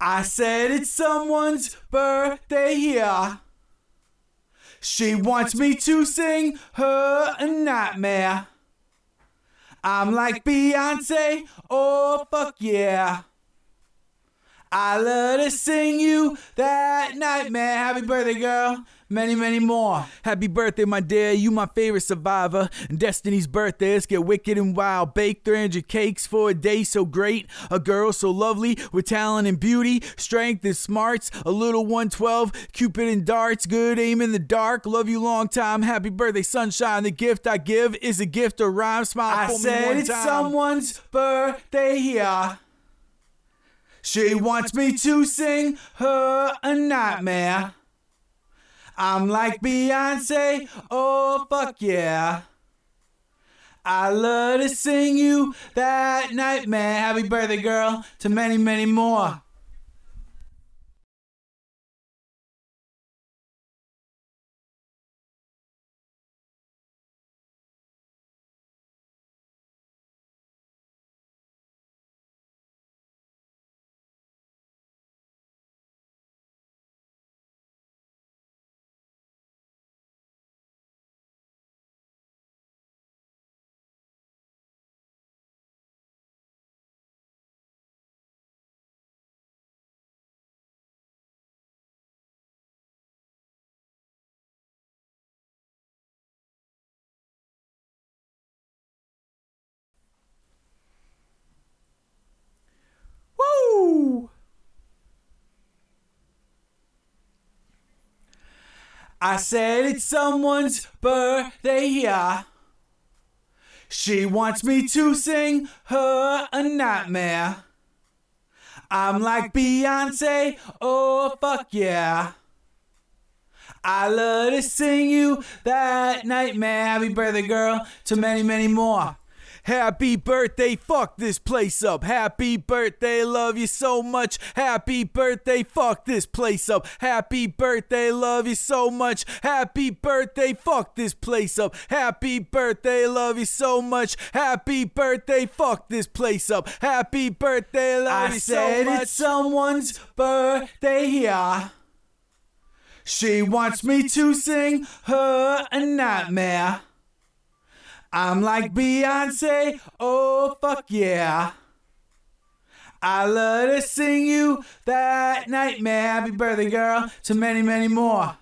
I said it's someone's birthday here. She wants me to sing her a nightmare. I'm like Beyonce, oh fuck yeah. I love to sing you that nightmare. Happy birthday, girl. Many, many more. Happy birthday, my dear. You my favorite survivor. And Destiny's birthdays get wicked and wild. Bake 300 cakes for a day so great. A girl so lovely with talent and beauty, strength and smarts. A little 112, Cupid and darts. Good aim in the dark. Love you long time. Happy birthday, sunshine. The gift I give is a gift of rhyme. Smile I for me said one it's time. someone's birthday here. She wants me to sing her a nightmare. I'm like Beyonce, oh fuck yeah. I love to sing you that nightmare. Happy birthday, girl, to many, many more. I said it's someone's birthday here. She wants me to sing her a nightmare. I'm like Beyonce, oh fuck yeah. I love to sing you that nightmare. Happy birthday, girl, to many, many more. Happy birthday, fuck this place up. Happy birthday, love you so much. Happy birthday, fuck this place up. Happy birthday, love you so much. Happy birthday, fuck this place up. Happy birthday, love you so much. Happy birthday, fuck this place up. Happy birthday, love I you said so much. it's someone's birthday here. She wants me to sing her a nightmare. I'm like Beyonce, oh fuck yeah. I love to sing you that nightmare. Happy birthday, girl, to many, many more.